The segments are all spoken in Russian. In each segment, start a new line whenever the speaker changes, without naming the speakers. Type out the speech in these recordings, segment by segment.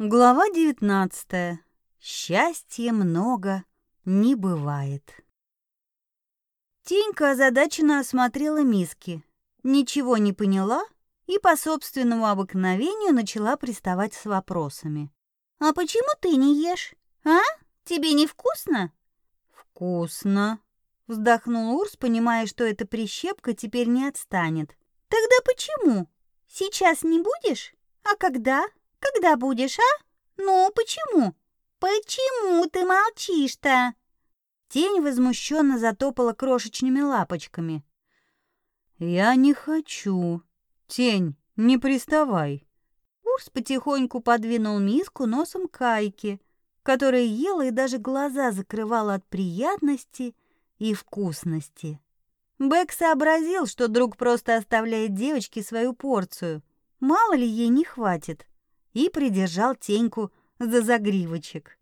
Глава 19. Счастья много не бывает. Тенька озадаченно осмотрела миски, ничего не поняла и по собственному обыкновению начала приставать с вопросами. «А почему ты не ешь? А? Тебе не вкусно?» «Вкусно», — вздохнул Урс, понимая, что эта прищепка теперь не отстанет. «Тогда почему? Сейчас не будешь? А когда?» Когда будешь, а? Ну, почему? Почему ты молчишь-то? Тень возмущенно затопала крошечными лапочками. Я не хочу. Тень, не приставай. Урс потихоньку подвинул миску носом Кайки, которая ела и даже глаза закрывала от приятности и вкусности. Бэк сообразил, что друг просто оставляет девочке свою порцию. Мало ли ей не хватит и придержал Теньку за загривочек.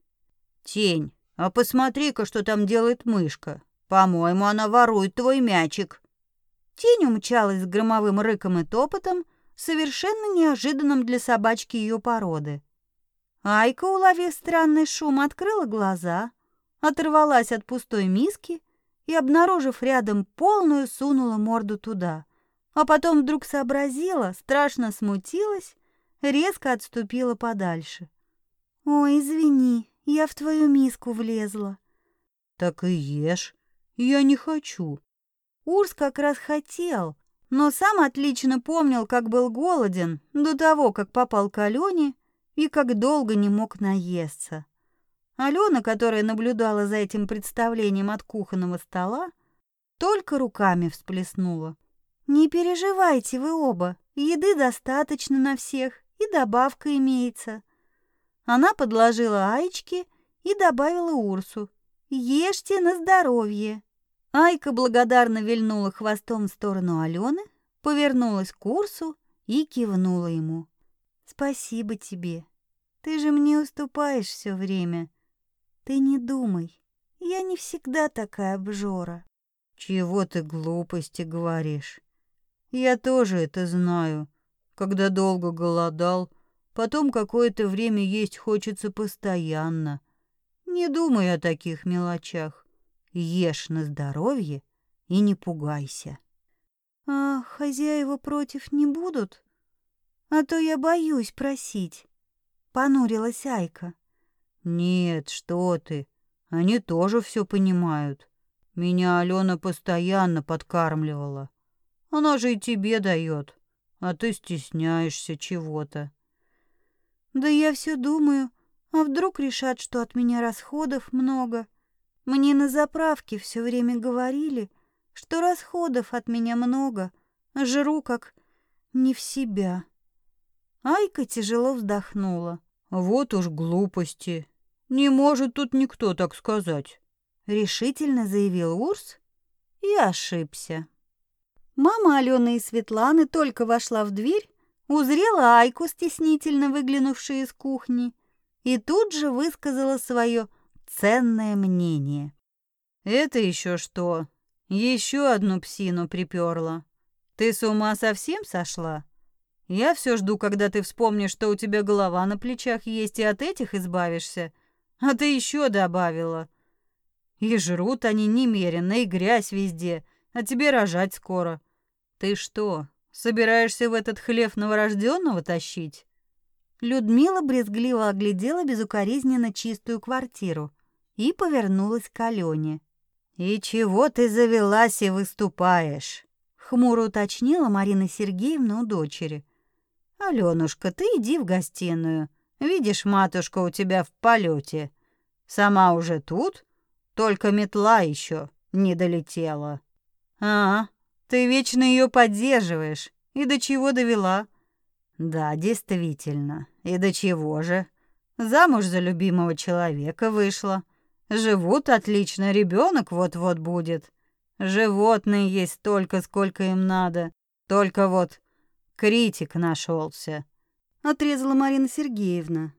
«Тень, а посмотри-ка, что там делает мышка. По-моему, она ворует твой мячик». Тень умчалась с громовым рыком и топотом, совершенно неожиданным для собачки ее породы. Айка, уловив странный шум, открыла глаза, оторвалась от пустой миски и, обнаружив рядом полную, сунула морду туда. А потом вдруг сообразила, страшно смутилась резко отступила подальше. «Ой, извини, я в твою миску влезла».
«Так и ешь. Я не хочу».
Урс как раз хотел, но сам отлично помнил, как был голоден до того, как попал к Алене и как долго не мог наесться. Алена, которая наблюдала за этим представлением от кухонного стола, только руками всплеснула. «Не переживайте вы оба, еды достаточно на всех, и добавка имеется. Она подложила Айчке и добавила Урсу. Ешьте на здоровье. Айка благодарно вильнула хвостом в сторону Алены, повернулась к Урсу и кивнула ему. Спасибо тебе. Ты же мне уступаешь все время. Ты не думай. Я не всегда такая обжора.
Чего ты глупости говоришь? Я тоже это знаю когда долго голодал, потом какое-то время есть хочется постоянно. Не думай о таких мелочах. Ешь на здоровье и не пугайся.
А хозяева против не будут? А то я боюсь просить. Понурилась Айка.
Нет, что ты. Они тоже все понимают. Меня Алена постоянно подкармливала. Она же и тебе дает а ты стесняешься чего-то.
Да я все думаю, а вдруг решат, что от меня расходов много. Мне на заправке все время говорили, что расходов от меня много, жру как не в себя. Айка тяжело вздохнула.
Вот уж глупости. Не может тут никто так сказать,
решительно заявил Урс и ошибся. Мама Алены и Светланы только вошла в дверь, узрела Айку, стеснительно выглянувшую из кухни, и тут же высказала свое ценное мнение.
«Это еще что? Еще одну псину приперла. Ты с ума совсем сошла? Я все жду, когда ты вспомнишь, что у тебя голова на плечах есть, и от этих избавишься. А ты еще добавила. И жрут они немерено, и грязь везде, а тебе рожать скоро. Ты что, собираешься в этот хлев новорожденного тащить?
Людмила брезгливо оглядела безукоризненно чистую квартиру и повернулась к Алене.
«И чего ты завелась и выступаешь?»
— хмуро уточнила Марина Сергеевна у дочери.
«Аленушка, ты иди в гостиную. Видишь, матушка у тебя в полете. Сама уже тут, только метла еще не долетела». «А, ты вечно ее поддерживаешь. И до чего довела? Да, действительно. И до чего же? Замуж за любимого человека вышла. Живут отлично, ребенок вот-вот будет. Животные есть столько, сколько им надо. Только вот критик нашелся. Отрезала Марина Сергеевна.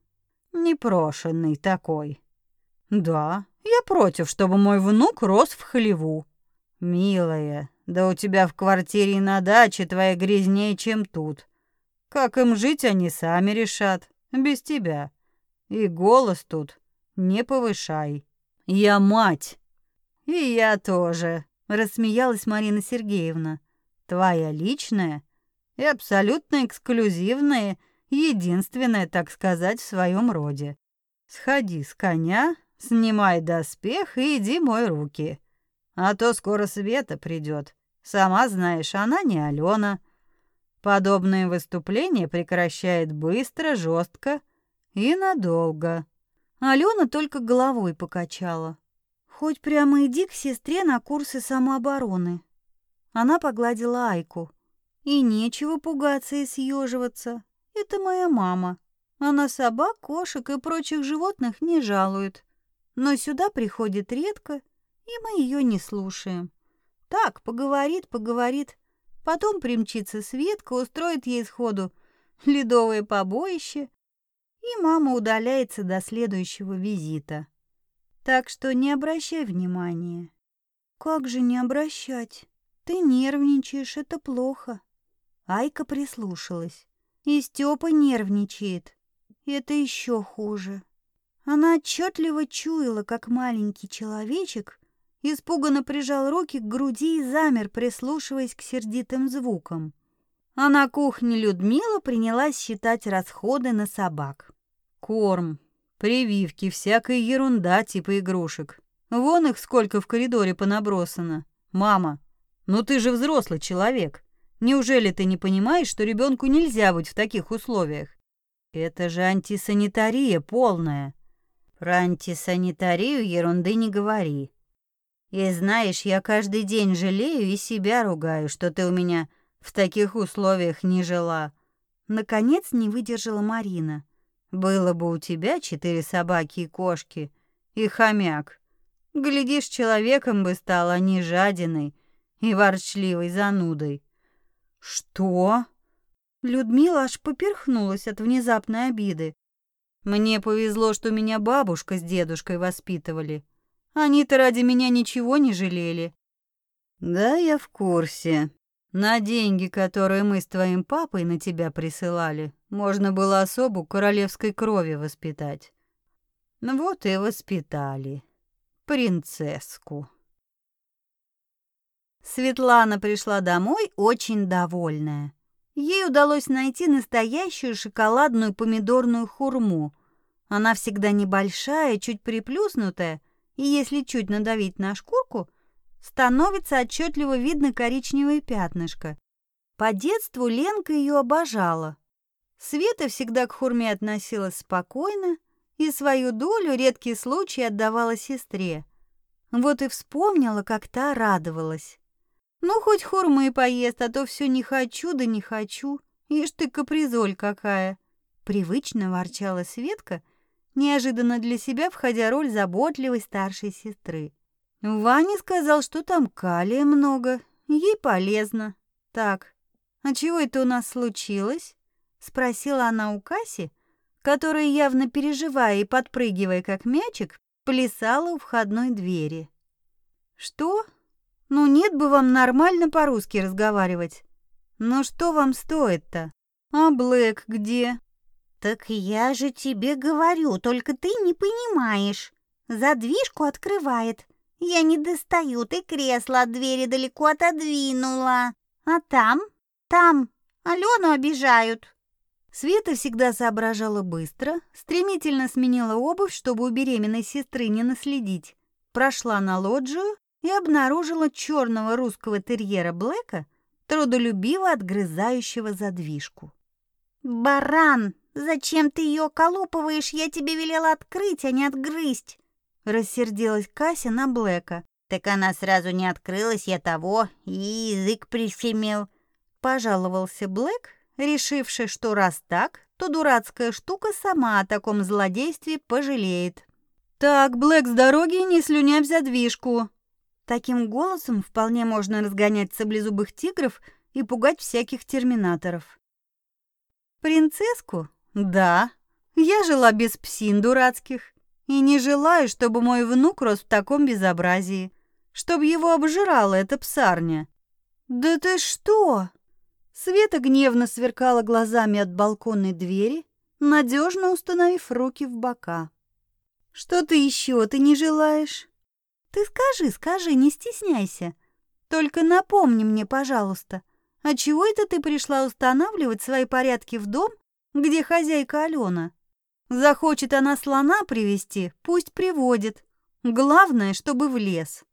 Непрошенный такой. Да, я против, чтобы мой внук рос в хлеву. Милая, да у тебя в квартире и на даче твоя грязнее, чем тут. Как им жить, они сами решат, без тебя. И голос тут не повышай. Я мать. И я тоже, рассмеялась Марина Сергеевна. Твоя личная и абсолютно эксклюзивная, единственная, так сказать, в своем роде. Сходи с коня, снимай доспех и иди мой руки. А то скоро Света придет. Сама знаешь, она не Алена. Подобные выступления прекращает быстро, жестко и надолго.
Алена только головой покачала. Хоть прямо иди к сестре на курсы самообороны. Она погладила Айку. И нечего пугаться и съеживаться. Это моя мама. Она собак, кошек и прочих животных не жалует. Но сюда приходит редко, и мы ее не слушаем. Так, поговорит, поговорит. Потом примчится Светка, устроит ей сходу ледовое побоище, и мама удаляется до следующего визита. Так что не обращай внимания. Как же не обращать? Ты нервничаешь, это плохо. Айка прислушалась. И Степа нервничает. Это еще хуже. Она отчетливо чуяла, как маленький человечек испуганно прижал руки к груди и замер, прислушиваясь к сердитым звукам. А на кухне Людмила принялась считать расходы на собак.
Корм, прививки, всякая ерунда типа игрушек. Вон их сколько в коридоре понабросано. Мама, ну ты же взрослый человек. Неужели ты не понимаешь, что ребенку нельзя быть в таких условиях? Это же антисанитария полная.
Про антисанитарию ерунды не говори. И знаешь, я каждый день жалею и себя ругаю, что ты у меня в таких условиях не жила. Наконец не выдержала Марина. Было бы у тебя четыре собаки и кошки, и хомяк. Глядишь, человеком бы стал, а не жадиной и ворчливой занудой.
Что?
Людмила аж поперхнулась от внезапной обиды. Мне повезло, что меня бабушка с дедушкой воспитывали. Они-то ради меня ничего не жалели.
Да, я в курсе. На деньги, которые мы с твоим папой на тебя присылали, можно было особу королевской крови воспитать. Ну вот и воспитали. Принцесску.
Светлана пришла домой очень довольная. Ей удалось найти настоящую шоколадную помидорную хурму. Она всегда небольшая, чуть приплюснутая, и если чуть надавить на шкурку, становится отчетливо видно коричневое пятнышко. По детству Ленка ее обожала. Света всегда к хурме относилась спокойно и свою долю редкие случаи отдавала сестре. Вот и вспомнила, как та радовалась. Ну, хоть хурмы поест, а то все не хочу, да не хочу. Ишь ты, капризоль какая!» Привычно ворчала Светка, неожиданно для себя входя роль заботливой старшей сестры. Ваня сказал, что там калия много, ей полезно. Так, а чего это у нас случилось? Спросила она у Касси, которая, явно переживая и подпрыгивая как мячик, плясала у входной двери. «Что?» Ну нет бы вам нормально по-русски разговаривать. Ну что вам стоит-то? А Блэк где? Так я же тебе говорю, только ты не понимаешь. Задвижку открывает. Я не достаю, ты кресло от двери далеко отодвинула. А там? Там Алену обижают. Света всегда соображала быстро, стремительно сменила обувь, чтобы у беременной сестры не наследить. Прошла на лоджию и обнаружила черного русского терьера Блэка, трудолюбиво отгрызающего задвижку. «Баран, зачем ты ее колупываешь? Я тебе велела открыть, а не отгрызть!» Рассердилась Кася на Блэка. «Так она сразу не открылась, я того, и язык прищемил», — пожаловался Блэк, решивший, что раз так, то дурацкая штука сама о таком злодействе пожалеет.
«Так, Блэк, с дороги не слюнявь задвижку»,
Таким голосом вполне можно разгонять саблезубых тигров и пугать всяких терминаторов. Принцесску? Да. Я жила без псин дурацких. И не желаю, чтобы мой внук рос в таком безобразии. Чтобы его обжирала эта псарня. Да ты что? Света гневно сверкала глазами от балконной двери надежно установив руки в бока. «Что ты еще ты не желаешь?» «Ты скажи, скажи, не стесняйся. Только напомни мне, пожалуйста, а чего это ты пришла устанавливать свои порядки в дом, где хозяйка Алена? Захочет она слона привести, пусть приводит. Главное, чтобы в лес».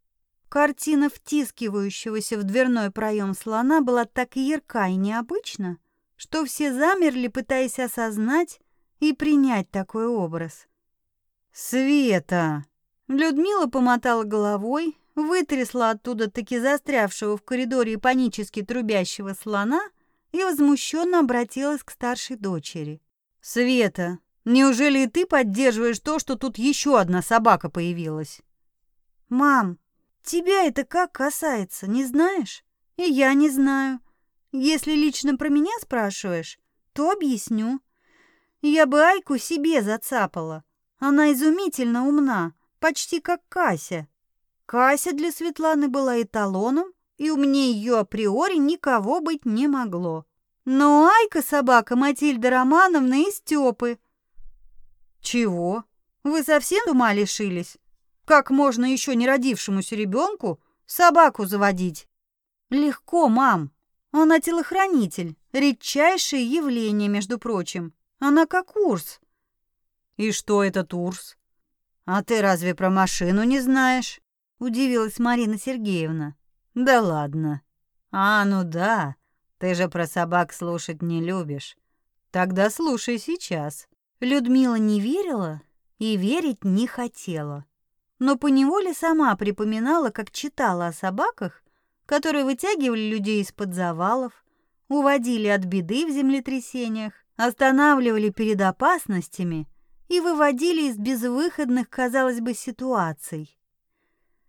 Картина втискивающегося в дверной проем слона была так ярка и необычна, что все замерли, пытаясь осознать и принять такой образ.
«Света!»
Людмила помотала головой, вытрясла оттуда таки застрявшего в коридоре панически трубящего слона и возмущенно обратилась к старшей дочери.
«Света, неужели и ты поддерживаешь то, что тут еще одна собака появилась?»
«Мам, тебя это как касается, не знаешь? И я не знаю. Если лично про меня спрашиваешь, то объясню. Я бы Айку себе зацапала. Она изумительно умна, почти как Кася. Кася для Светланы была эталоном, и умнее ее априори никого быть не могло. Но Айка собака Матильда Романовна из Степы.
Чего?
Вы совсем ума лишились? Как можно еще не родившемуся ребенку собаку заводить? Легко, мам. Она телохранитель, редчайшее явление, между прочим. Она как Урс.
И что этот Урс? А ты разве про машину не знаешь? Удивилась Марина Сергеевна. Да ладно. А, ну да. Ты же про собак слушать не любишь. Тогда слушай сейчас.
Людмила не верила и верить не хотела. Но поневоле сама припоминала, как читала о собаках которые вытягивали людей из-под завалов, уводили от беды в землетрясениях, останавливали перед опасностями и выводили из безвыходных, казалось бы, ситуаций.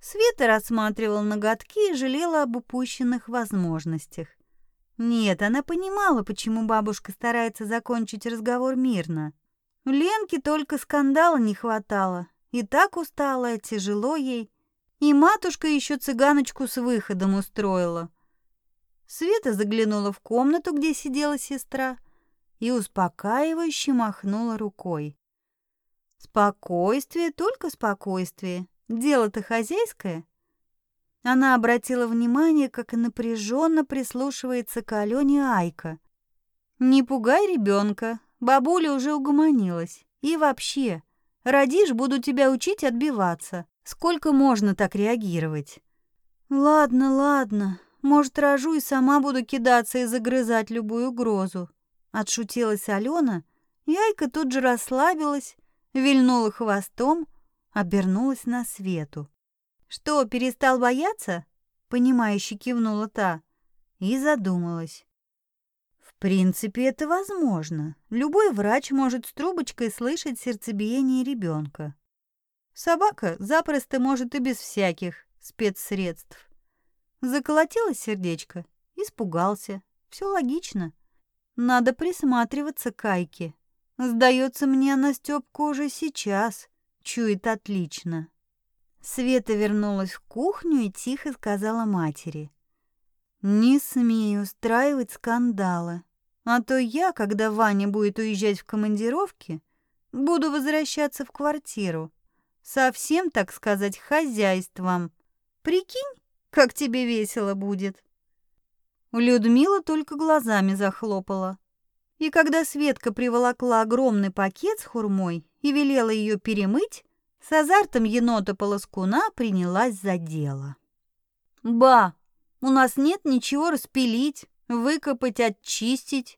Света рассматривала ноготки и жалела об упущенных возможностях. Нет, она понимала, почему бабушка старается закончить разговор мирно. Ленке только скандала не хватало. И так усталая, тяжело ей, и матушка еще цыганочку с выходом устроила. Света заглянула в комнату, где сидела сестра, и успокаивающе махнула рукой. Спокойствие, только спокойствие. Дело-то хозяйское. Она обратила внимание, как напряженно прислушивается к Алене Айка. «Не пугай ребенка, бабуля уже угомонилась. И вообще, родишь, буду тебя учить отбиваться. Сколько можно так реагировать? Ладно, ладно. Может, рожу и сама буду кидаться и загрызать любую угрозу. Отшутилась Алена, и Айка тут же расслабилась, вильнула хвостом, обернулась на свету. Что, перестал бояться? Понимающе кивнула та и задумалась. В принципе, это возможно. Любой врач может с трубочкой слышать сердцебиение ребенка. Собака запросто может и без всяких спецсредств. Заколотилось сердечко, испугался. Все логично. Надо присматриваться к Айке. Сдается мне, она Стёпку уже сейчас чует отлично. Света вернулась в кухню и тихо сказала матери. «Не смею устраивать скандалы, а то я, когда Ваня будет уезжать в командировки, буду возвращаться в квартиру совсем, так сказать, хозяйством. Прикинь, как тебе весело будет. Людмила только глазами захлопала. И когда Светка приволокла огромный пакет с хурмой и велела ее перемыть, с азартом енота-полоскуна принялась за дело. «Ба, у нас нет ничего распилить, выкопать, очистить.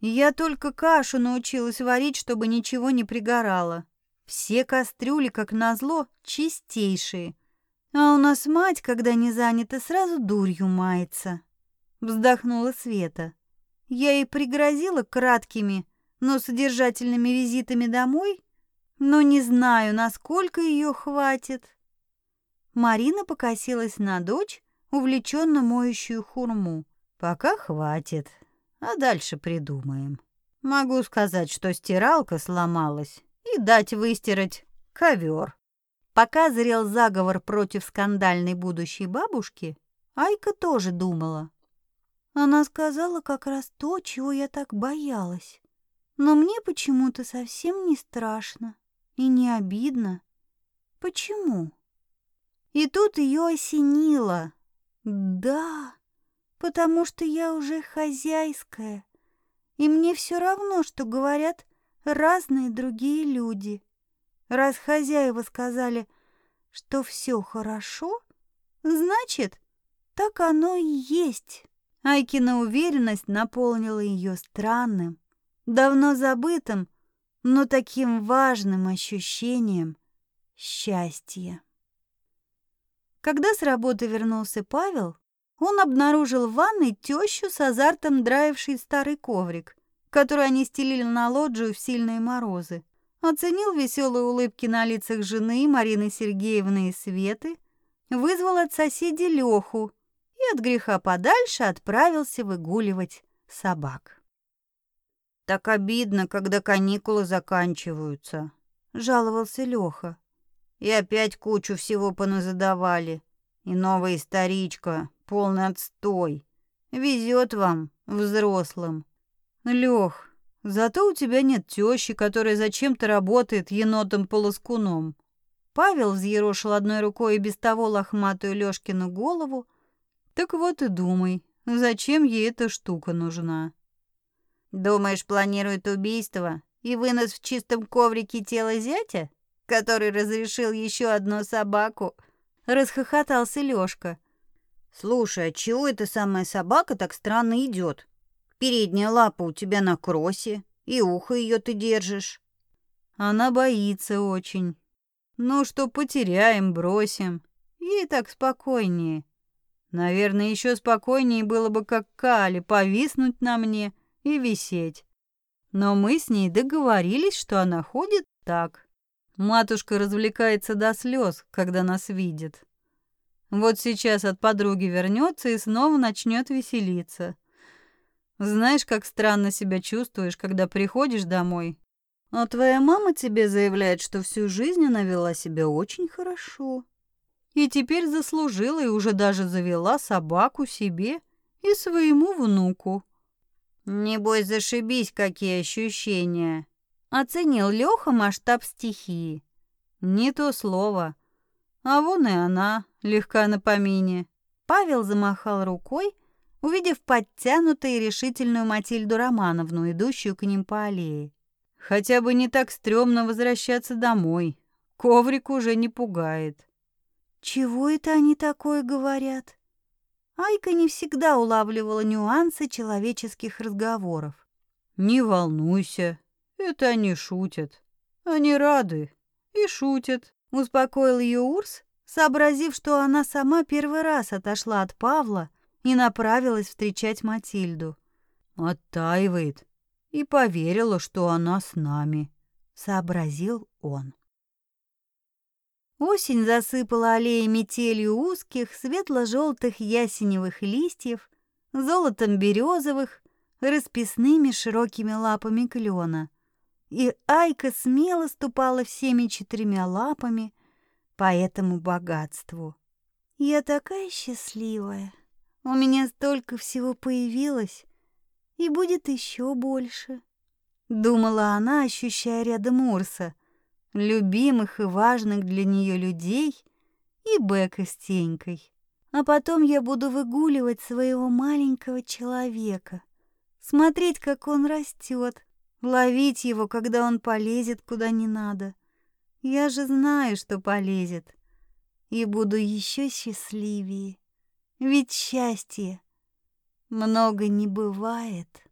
Я только кашу научилась варить, чтобы ничего не пригорало. Все кастрюли, как назло, чистейшие. А у нас мать, когда не занята, сразу дурью мается. Вздохнула Света. Я ей пригрозила краткими, но содержательными визитами домой, но не знаю, насколько ее хватит. Марина покосилась на дочь, увлеченно моющую хурму. Пока хватит, а дальше придумаем. Могу сказать, что стиралка сломалась и дать выстирать ковер. Пока зрел заговор против скандальной будущей бабушки, Айка тоже думала. Она сказала как раз то, чего я так боялась. Но мне почему-то совсем не страшно и не обидно. Почему? И тут ее осенило. Да, потому что я уже хозяйская, и мне все равно, что говорят разные другие люди. Раз хозяева сказали, что все хорошо, значит, так оно и есть. Айкина уверенность наполнила ее странным, давно забытым, но таким важным ощущением счастья. Когда с работы вернулся Павел, он обнаружил в ванной тещу с азартом драивший старый коврик, который они стелили на лоджию в сильные морозы. Оценил веселые улыбки на лицах жены Марины Сергеевны и Светы, вызвал от соседей Леху и от греха подальше отправился выгуливать собак.
«Так обидно, когда каникулы заканчиваются», — жаловался Леха. «И опять кучу всего поназадавали. И новая историчка, полный отстой. Везет вам, взрослым. Лех, зато у тебя нет тещи, которая зачем-то работает енотом-полоскуном. Павел взъерошил одной рукой и без того лохматую Лёшкину голову. Так вот и думай, зачем ей эта штука нужна?
Думаешь, планирует убийство и вынос в чистом коврике тело зятя, который разрешил еще одну собаку? Расхохотался Лёшка.
Слушай, а чего эта самая собака так странно идет? Передняя лапа у тебя на кросе, и ухо ее ты держишь.
Она боится очень. Ну что потеряем, бросим. Ей так спокойнее. Наверное, еще спокойнее было бы, как Кали, повиснуть на мне и висеть. Но мы с ней договорились, что она ходит так. Матушка развлекается до слез, когда нас видит. Вот сейчас от подруги вернется и снова начнет веселиться. Знаешь, как странно себя чувствуешь, когда приходишь домой, а твоя мама тебе заявляет, что всю жизнь она вела себя очень хорошо. И теперь заслужила и уже даже завела собаку себе и своему внуку.
Небось, зашибись, какие ощущения.
Оценил Лёха масштаб стихии.
Не то слово. А вон и она, легка на помине.
Павел замахал рукой, увидев подтянутую и решительную Матильду Романовну, идущую к ним по аллее.
Хотя бы не так стрёмно возвращаться домой. Коврик уже не пугает.
Чего это они такое говорят? Айка не всегда улавливала нюансы человеческих разговоров.
Не волнуйся, это они шутят. Они рады и шутят.
Успокоил ее Урс, сообразив, что она сама первый раз отошла от Павла и направилась встречать Матильду.
Оттаивает и поверила, что она с нами, сообразил он.
Осень засыпала аллеи метелью узких светло-желтых ясеневых листьев, золотом березовых, расписными широкими лапами клена. И Айка смело ступала всеми четырьмя лапами по этому богатству. Я такая счастливая. У меня столько всего появилось, и будет еще больше. Думала она, ощущая рядом Урса, любимых и важных для нее людей и Бека с Тенькой. А потом я буду выгуливать своего маленького человека, смотреть, как он растет, ловить его, когда он полезет куда не надо. Я же знаю, что полезет, и буду еще счастливее. Ведь счастье много не бывает.